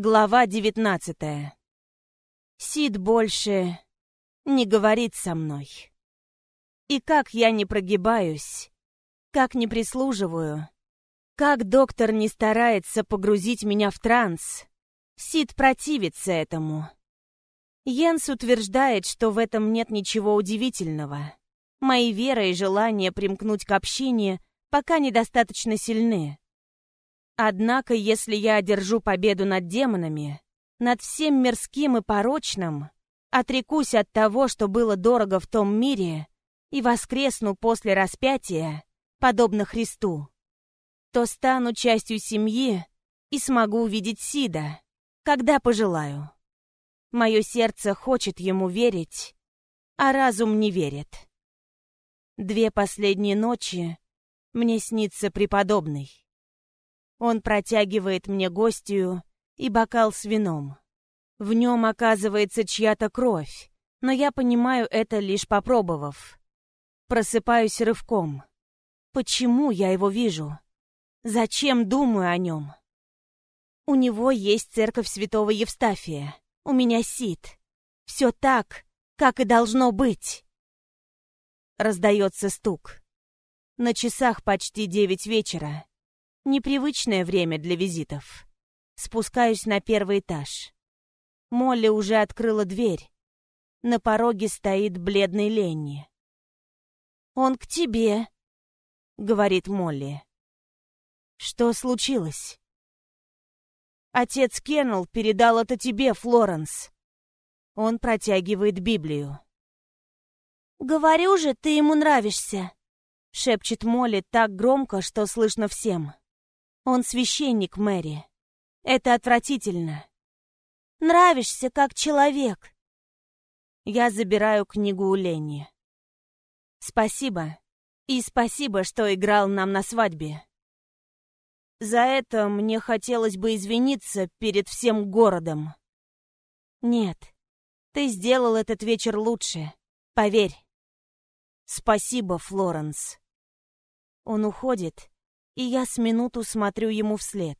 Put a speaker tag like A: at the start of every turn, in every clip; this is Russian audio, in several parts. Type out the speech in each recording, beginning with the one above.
A: Глава девятнадцатая. Сид больше не говорит со мной. И как я не прогибаюсь, как не прислуживаю, как доктор не старается погрузить меня в транс, Сид противится этому. Йенс утверждает, что в этом нет ничего удивительного. Мои вера и желание примкнуть к общине пока недостаточно сильны. Однако, если я одержу победу над демонами, над всем мирским и порочным, отрекусь от того, что было дорого в том мире, и воскресну после распятия, подобно Христу, то стану частью семьи и смогу увидеть Сида, когда пожелаю. Мое сердце хочет ему верить, а разум не верит. Две последние ночи мне снится преподобный. Он протягивает мне гостью и бокал с вином. В нем оказывается чья-то кровь, но я понимаю это лишь попробовав. Просыпаюсь рывком. Почему я его вижу? Зачем думаю о нем? У него есть церковь святого Евстафия. У меня сит. Все так, как и должно быть. Раздается стук. На часах почти девять вечера. Непривычное время для визитов. Спускаюсь на первый этаж. Молли уже открыла дверь. На пороге стоит бледный Ленни. «Он к тебе», — говорит Молли. «Что случилось?» «Отец Кеннел передал это тебе, Флоренс». Он протягивает Библию.
B: «Говорю же, ты ему нравишься», —
A: шепчет Молли так громко, что слышно всем. Он священник Мэри. Это отвратительно.
B: Нравишься как человек.
A: Я забираю книгу у Ленни. Спасибо. И спасибо, что играл нам на свадьбе. За это мне хотелось бы извиниться перед всем городом. Нет, ты сделал этот вечер лучше. Поверь. Спасибо, Флоренс. Он уходит, и я с минуту смотрю ему вслед.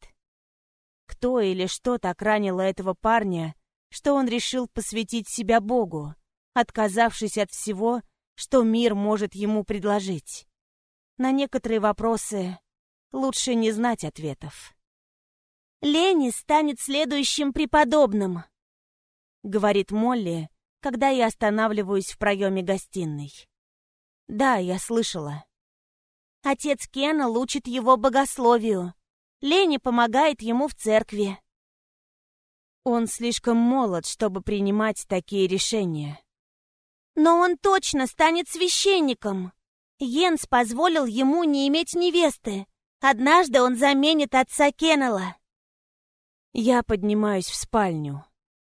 A: Кто или что так ранило этого парня, что он решил посвятить себя Богу, отказавшись от всего, что мир может ему предложить? На некоторые вопросы лучше не знать ответов.
B: «Лени станет следующим преподобным», —
A: говорит Молли, когда я останавливаюсь в проеме гостиной. «Да, я слышала».
B: Отец Кена учит его богословию. Лени помогает ему в церкви.
A: Он слишком молод, чтобы принимать такие решения.
B: Но он точно станет священником. Йенс позволил ему не иметь невесты. Однажды он заменит отца Кеннелла.
A: Я поднимаюсь в спальню,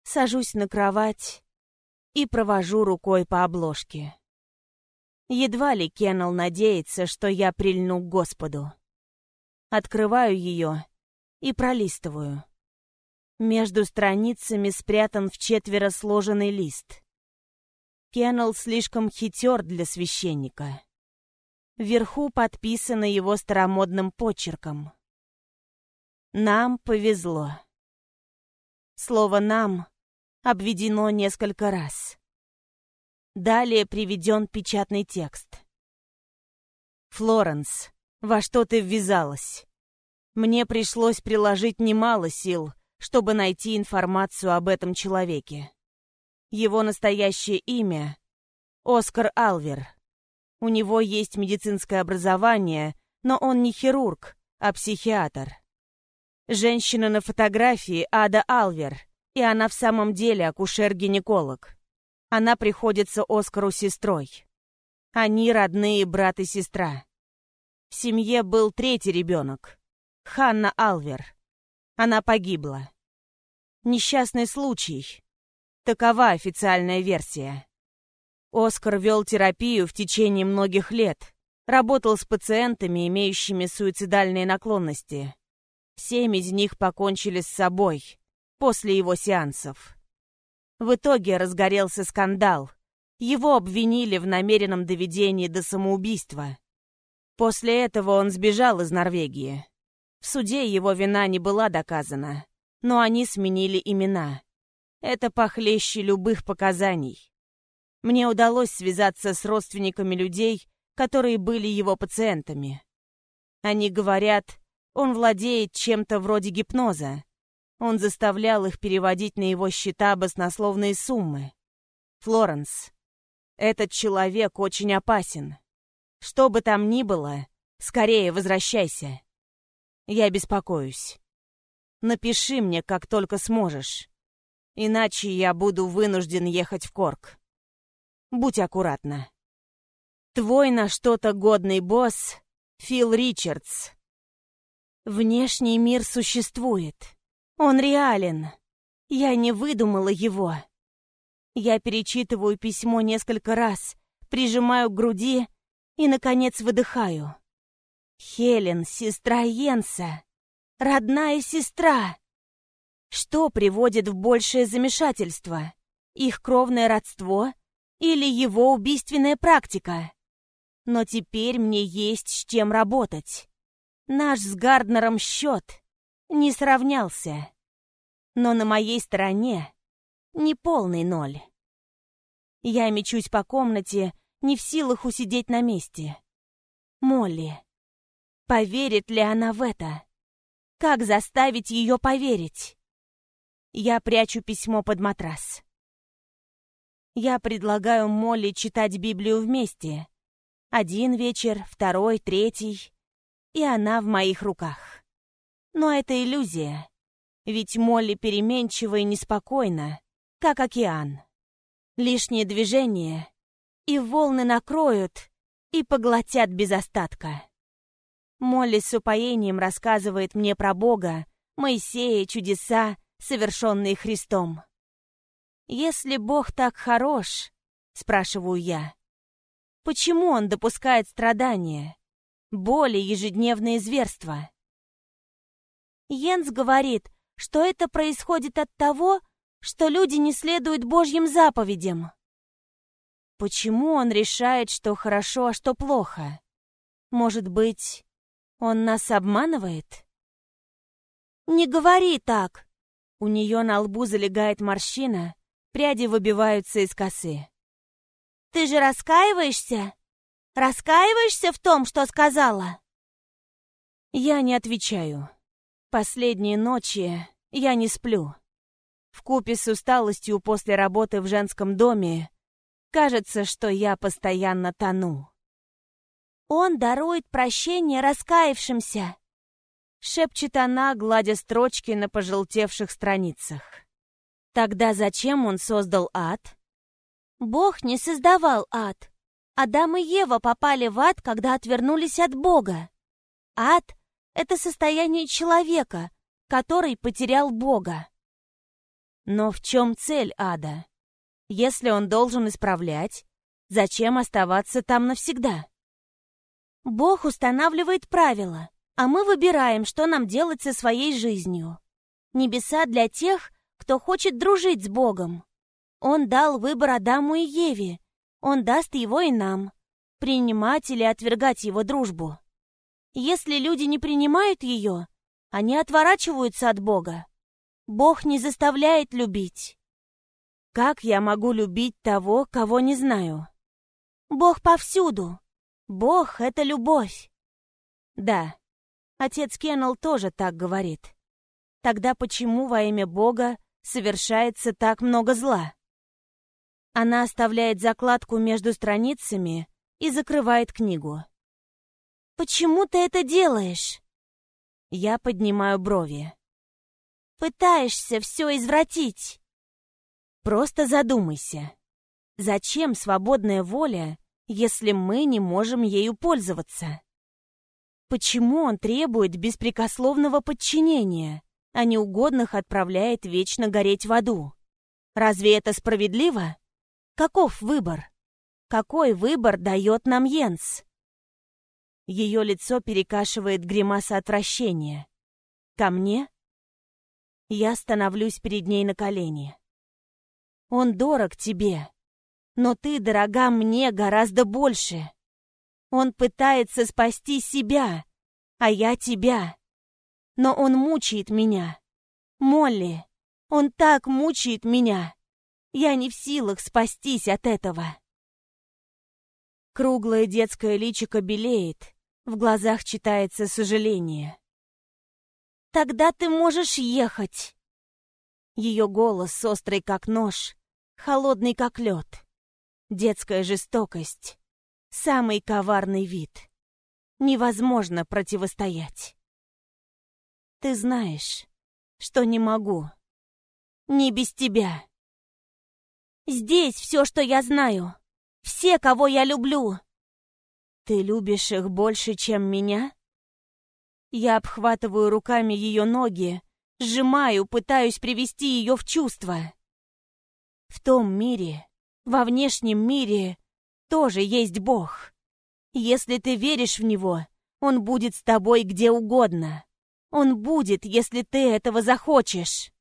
A: сажусь на кровать и провожу рукой по обложке. Едва ли Кеннел надеется, что я прильну к Господу. Открываю ее и пролистываю. Между страницами спрятан в четверо сложенный лист. Кеннел слишком хитер для священника. Вверху подписано его старомодным почерком. Нам повезло. Слово «нам» обведено несколько раз. Далее приведен печатный текст. «Флоренс, во что ты ввязалась? Мне пришлось приложить немало сил, чтобы найти информацию об этом человеке. Его настоящее имя — Оскар Алвер. У него есть медицинское образование, но он не хирург, а психиатр. Женщина на фотографии — Ада Алвер, и она в самом деле акушер-гинеколог. Она приходится Оскару сестрой. Они родные брат и сестра. В семье был третий ребенок. Ханна Алвер. Она погибла. Несчастный случай. Такова официальная версия. Оскар вел терапию в течение многих лет. Работал с пациентами, имеющими суицидальные наклонности. Семь из них покончили с собой после его сеансов. В итоге разгорелся скандал. Его обвинили в намеренном доведении до самоубийства. После этого он сбежал из Норвегии. В суде его вина не была доказана. но они сменили имена. Это похлеще любых показаний. Мне удалось связаться с родственниками людей, которые были его пациентами. Они говорят, он владеет чем-то вроде гипноза. Он заставлял их переводить на его счета баснословные суммы. Флоренс, этот человек очень опасен. Что бы там ни было, скорее возвращайся. Я беспокоюсь. Напиши мне, как только сможешь. Иначе я буду вынужден ехать в Корк. Будь аккуратна. Твой на что-то годный босс Фил Ричардс. Внешний мир существует. Он реален. Я не выдумала его. Я перечитываю письмо несколько раз, прижимаю к груди и, наконец, выдыхаю. Хелен, сестра Йенса. Родная сестра. Что приводит в большее замешательство? Их кровное родство или его убийственная практика? Но теперь мне есть с чем работать. Наш с Гарднером счет не сравнялся. Но на моей стороне не полный ноль. Я мечусь по комнате, не в силах усидеть на месте. Молли. Поверит ли она в это? Как заставить ее поверить? Я прячу письмо под матрас. Я предлагаю Молли читать Библию вместе. Один вечер, второй, третий. И она в моих руках. Но это иллюзия. Ведь Молли переменчива и неспокойна, как океан. Лишнее движение, и волны накроют и поглотят без остатка. Молли с упоением рассказывает мне про Бога, Моисея, чудеса, совершенные Христом. «Если Бог так хорош, — спрашиваю я, — почему Он допускает страдания, боли, ежедневные зверства?» Йенс говорит, что это происходит от того, что люди не следуют Божьим заповедям. Почему он решает, что хорошо, а что плохо? Может быть, он нас обманывает? Не говори так. У нее на лбу залегает морщина, пряди выбиваются из косы. Ты же раскаиваешься? Раскаиваешься в том, что сказала? Я не отвечаю. Последние ночи я не сплю. В купе с усталостью после работы в женском доме кажется, что я постоянно тону. «Он дарует прощение раскаявшимся», — шепчет она, гладя строчки на пожелтевших страницах. «Тогда зачем он создал ад?» «Бог не создавал ад. Адам и Ева попали в ад, когда отвернулись от Бога. Ад — это состояние человека, который потерял Бога. Но в чем цель ада? Если он должен исправлять, зачем оставаться там навсегда? Бог устанавливает правила, а мы выбираем, что нам делать со своей жизнью. Небеса для тех, кто хочет дружить с Богом. Он дал выбор Адаму и Еве. Он даст его и нам. Принимать или отвергать его дружбу. Если люди не принимают ее, они отворачиваются от Бога. Бог не заставляет любить. Как я могу любить того, кого не знаю? Бог повсюду. Бог — это любовь. Да, отец Кеннел тоже так говорит. Тогда почему во имя Бога совершается так много зла? Она оставляет закладку между страницами и закрывает книгу. «Почему ты это делаешь?» Я поднимаю брови. Пытаешься все извратить. Просто задумайся. Зачем свободная воля, если мы не можем ею пользоваться? Почему он требует беспрекословного подчинения, а неугодных отправляет вечно гореть в аду? Разве это справедливо? Каков выбор? Какой выбор дает нам Йенс? Ее лицо перекашивает гримаса отвращения. Ко мне? Я становлюсь перед ней на колени. Он дорог тебе, но ты дорога мне гораздо больше. Он пытается спасти себя, а я тебя. Но он мучает меня. Молли, он так мучает меня. Я не в силах спастись от этого. Круглое детское личико белеет, в глазах читается сожаление.
B: «Тогда ты можешь ехать!»
A: Ее голос острый как нож, холодный как лед. Детская жестокость. Самый коварный вид. Невозможно противостоять. Ты знаешь, что не могу. Не без тебя.
B: Здесь все, что я знаю. Все, кого я люблю.
A: Ты любишь их больше, чем меня? Я обхватываю руками ее ноги, сжимаю, пытаюсь привести ее в чувство. В том мире, во внешнем мире, тоже есть Бог. Если ты веришь в Него, Он будет с тобой где угодно. Он будет, если ты этого захочешь.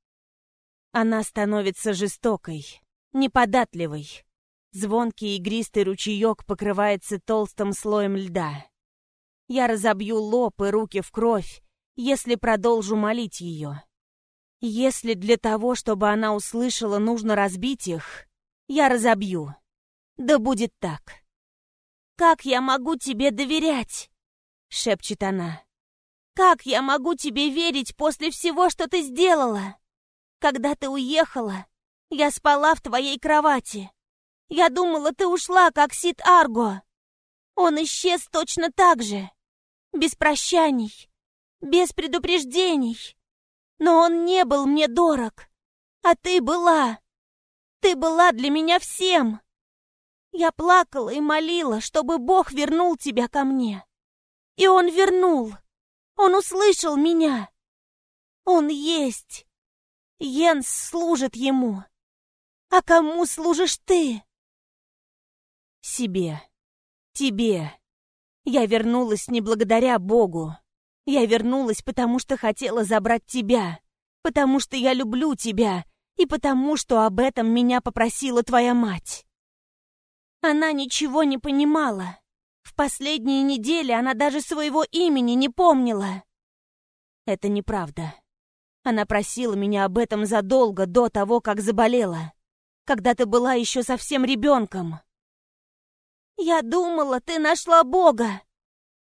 A: Она становится жестокой, неподатливый. Звонкий игристый ручеек покрывается толстым слоем льда. Я разобью лоб и руки в кровь, если продолжу молить ее. Если для того, чтобы она услышала, нужно разбить их, я разобью. Да будет так.
B: «Как я могу тебе доверять?» — шепчет она. «Как я могу тебе верить после всего, что ты сделала? Когда ты уехала, я спала в твоей кровати. Я думала, ты ушла, как Сид Арго. Он исчез точно так же. Без прощаний, без предупреждений. Но он не был мне дорог. А ты была. Ты была для меня всем. Я плакала и молила, чтобы Бог вернул тебя ко мне. И он вернул. Он услышал меня. Он есть. Йенс служит ему. А кому служишь ты?
A: Себе. Тебе. Я вернулась не благодаря Богу. Я вернулась, потому что хотела забрать тебя. Потому что я люблю тебя. И потому что об этом меня попросила твоя мать.
B: Она ничего не понимала. В последние недели она даже своего имени не помнила.
A: Это неправда. Она просила меня об этом задолго до того, как заболела. Когда ты была еще совсем ребенком.
B: «Я думала, ты нашла Бога.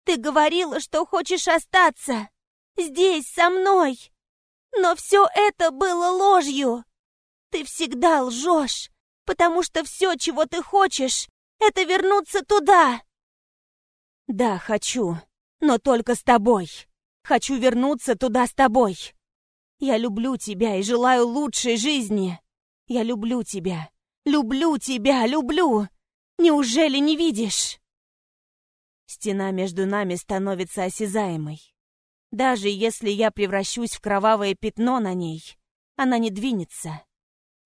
B: Ты говорила, что хочешь остаться. Здесь, со мной. Но все это было ложью. Ты всегда лжешь, потому что все, чего ты хочешь, это вернуться туда».
A: «Да, хочу, но только с тобой. Хочу вернуться туда с тобой. Я люблю тебя и желаю лучшей жизни. Я люблю тебя, люблю тебя, люблю. Неужели не видишь? Стена между нами становится осязаемой. Даже если я превращусь в кровавое пятно на ней, она не двинется,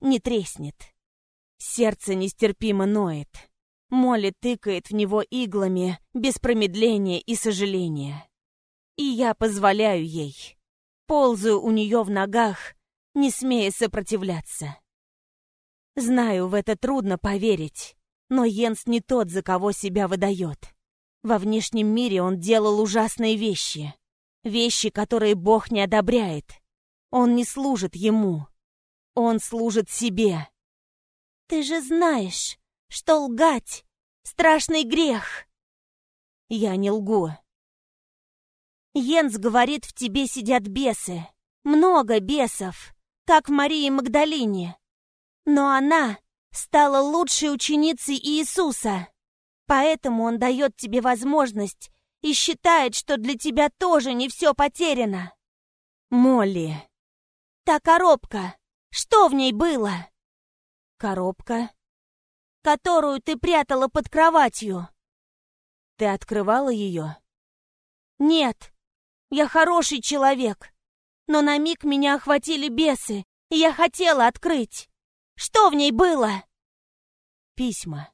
A: не треснет. Сердце нестерпимо ноет. Молли тыкает в него иглами, без промедления и сожаления. И я позволяю ей. Ползаю у нее в ногах, не смея сопротивляться. Знаю, в это трудно поверить. Но Йенс не тот, за кого себя выдает. Во внешнем мире он делал ужасные вещи. Вещи, которые Бог не одобряет. Он не служит ему. Он служит себе.
B: Ты же знаешь, что лгать — страшный грех.
A: Я не лгу.
B: Йенс говорит, в тебе сидят бесы. Много бесов, как в Марии Магдалине. Но она стала лучшей ученицей Иисуса. Поэтому он дает тебе возможность и считает, что для тебя тоже не все потеряно.
A: Молли.
B: Та коробка. Что в ней было?
A: Коробка?
B: Которую ты прятала под кроватью.
A: Ты открывала ее?
B: Нет. Я хороший человек. Но на миг меня охватили бесы, и я хотела открыть. Что в ней было?»
A: «Письма».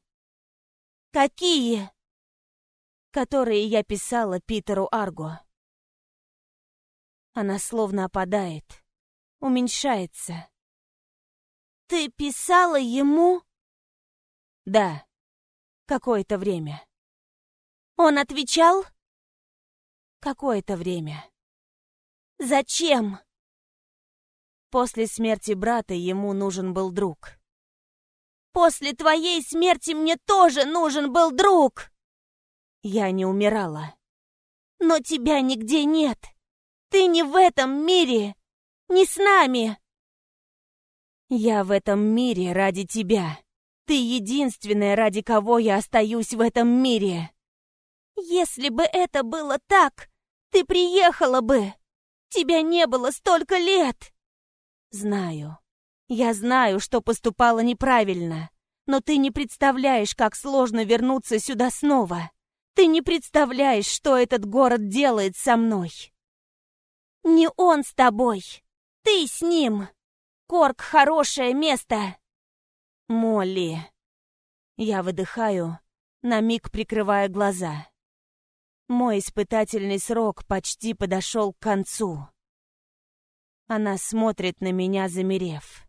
B: «Какие?»
A: «Которые я писала Питеру Арго». Она словно опадает, уменьшается.
B: «Ты писала ему?»
A: «Да, какое-то время».
B: «Он отвечал?»
A: «Какое-то время».
B: «Зачем?»
A: После смерти брата ему нужен был друг.
B: После твоей смерти мне тоже нужен был друг.
A: Я не умирала.
B: Но тебя нигде нет. Ты не в этом мире. Не с нами.
A: Я в этом мире ради тебя. Ты единственная, ради кого я остаюсь в этом мире.
B: Если бы это было так, ты приехала бы. Тебя не было столько лет.
A: Знаю. Я знаю, что поступала неправильно, но ты не представляешь, как сложно вернуться сюда снова. Ты не представляешь, что этот город делает со мной.
B: Не он с тобой. Ты с ним. Корк — хорошее место.
A: Молли. Я выдыхаю, на миг прикрывая глаза. Мой испытательный срок почти подошел к концу. Она смотрит на меня, замерев.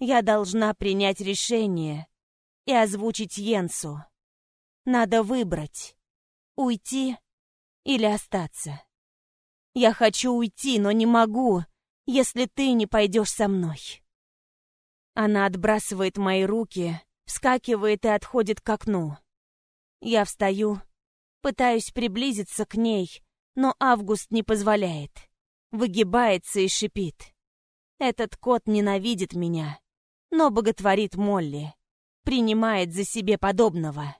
A: Я должна принять решение и озвучить Йенсу. Надо выбрать, уйти или остаться. Я хочу уйти, но не могу, если ты не пойдешь со мной. Она отбрасывает мои руки, вскакивает и отходит к окну. Я встаю, пытаюсь приблизиться к ней, но Август не позволяет. Выгибается и шипит. Этот кот ненавидит меня но боготворит Молли, принимает за себе подобного.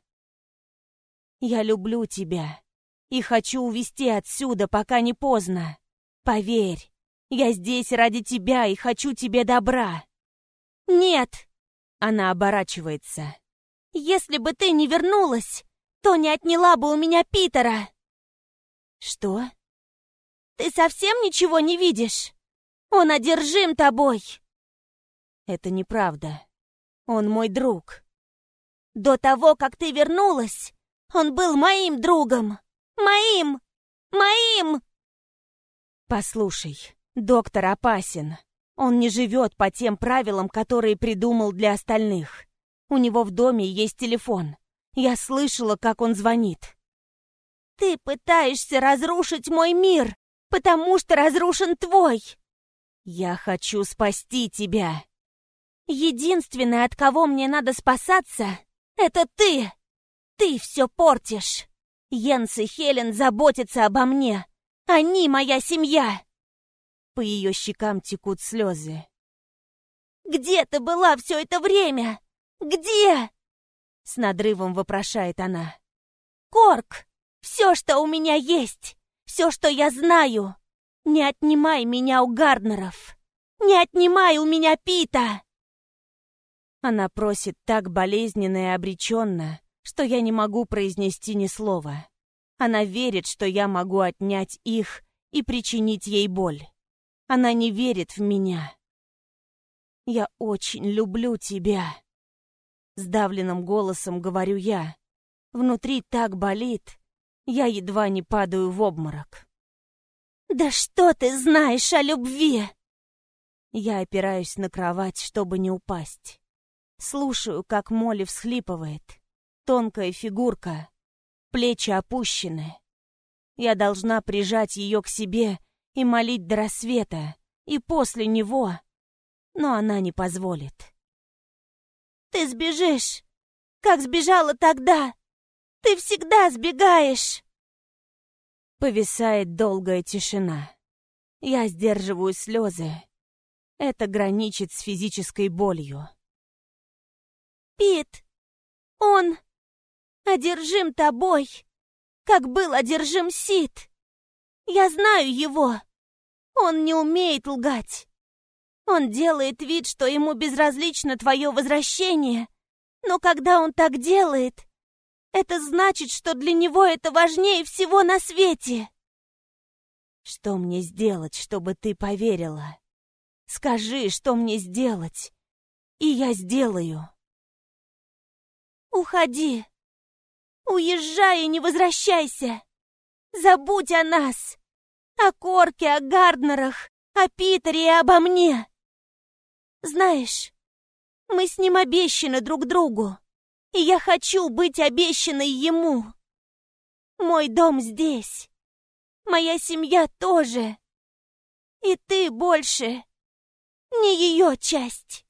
A: Я люблю тебя и хочу увезти отсюда, пока не поздно. Поверь, я здесь ради тебя и хочу тебе добра.
B: Нет!
A: Она оборачивается.
B: Если бы ты не вернулась, то не отняла бы у меня Питера.
A: Что?
B: Ты совсем ничего не видишь? Он одержим тобой.
A: Это неправда. Он мой друг.
B: До того, как ты вернулась, он был моим другом. Моим! Моим!
A: Послушай, доктор опасен. Он не живет по тем правилам, которые придумал для остальных. У него в доме есть телефон. Я слышала, как он звонит.
B: Ты пытаешься разрушить мой мир, потому что разрушен твой.
A: Я хочу спасти тебя.
B: Единственное, от кого мне надо спасаться, это ты. Ты все портишь. Йенс и Хелен заботятся обо мне. Они моя семья.
A: По ее щекам текут слезы.
B: Где ты была все это время? Где?
A: С надрывом вопрошает она.
B: Корк, все, что у меня есть, все, что я знаю. Не отнимай меня у Гарднеров. Не отнимай у меня Пита.
A: Она просит так болезненно и обреченно, что я не могу произнести ни слова. Она верит, что я могу отнять их и причинить ей боль. Она не верит в меня. «Я очень люблю тебя», — сдавленным голосом говорю я. Внутри так болит, я едва не падаю в обморок.
B: «Да что ты знаешь о любви?»
A: Я опираюсь на кровать, чтобы не упасть. Слушаю, как Молли всхлипывает. Тонкая фигурка, плечи опущены. Я должна прижать ее к себе и молить до рассвета, и после него, но она не позволит.
B: «Ты сбежишь, как сбежала тогда! Ты всегда сбегаешь!»
A: Повисает долгая тишина. Я сдерживаю слезы. Это граничит с физической болью.
B: Пит, он одержим тобой, как был одержим Сид. Я знаю его. Он не умеет лгать. Он делает вид, что ему безразлично твое возвращение, но когда он так делает, это значит, что для него это важнее всего на свете.
A: Что мне сделать, чтобы ты поверила? Скажи, что мне сделать, и я сделаю.
B: Уходи. Уезжай и не возвращайся. Забудь о нас. О Корке, о Гарднерах, о Питере и обо мне. Знаешь, мы с ним обещаны друг другу, и я хочу быть обещанной ему. Мой дом здесь. Моя семья тоже. И ты больше не ее часть.